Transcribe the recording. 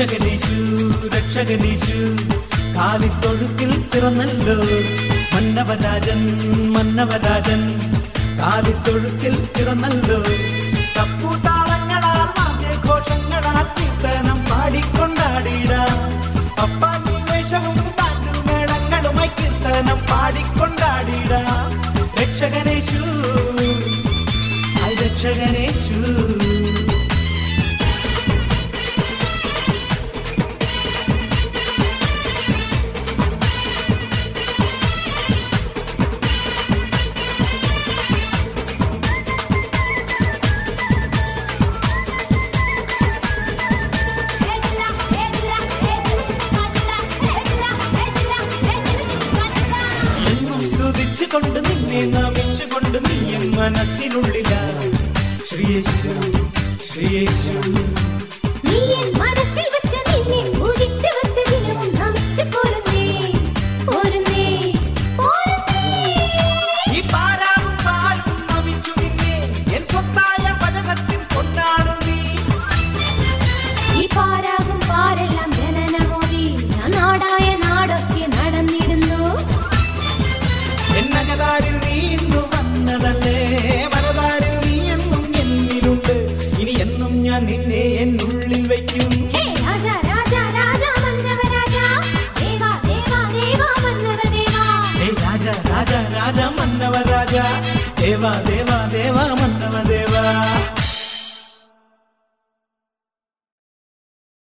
രക്ഷകനേശു രക്ഷകനീശു കാലിത്തൊഴുത്തിൽ പിറന്നല്ലോ. മന്നവരാജൻ മന്നവരാജൻ. കാലിത്തൊഴുത്തിൽ പിറന്നല്ലോ. തപ്പുതാളങ്ങളാൽ വാദ്യഘോഷങ്ങളാൽ കീർത്തനം സ്തുതിച്ചുകൊണ്ട് നിന്നെ നമിച്ചുകൊണ്ട് കൊണ്ട് മനസ്സിനുള്ളില. ശ്രീയേശു ശ്രീയേശു മനസ്സിൽ വെച്ച നിന്നെ പൂജിച്ചു വെച്ച ദിനവും നമിച്ചു പോരുന്നേ പോരുന്നേ പോരുന്നേ. ഈ రాజా రాజా రాజా మన్నవ రాజా దేవా దేవ